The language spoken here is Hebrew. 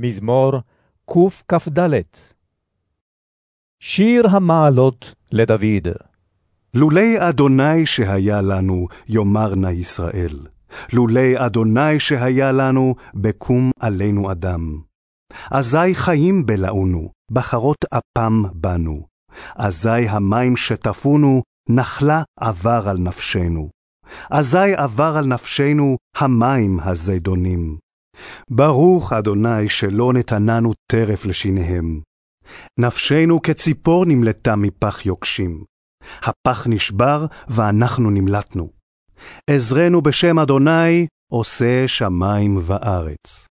מזמור קכ"ד שיר המעלות לדוד. לולי אדוני שהיה לנו, יאמר נא ישראל. לולי אדוני שהיה לנו, בקום עלינו אדם. אזי חיים בלעונו, בחרות אפם בנו. אזי המים שטפונו, נחלה עבר על נפשנו. אזי עבר על נפשנו המים הזידונים. ברוך אדוני שלא נתננו טרף לשיניהם. נפשנו כציפור נמלטה מפח יוקשים. הפח נשבר ואנחנו נמלטנו. עזרנו בשם אדוני, עושה שמים וארץ.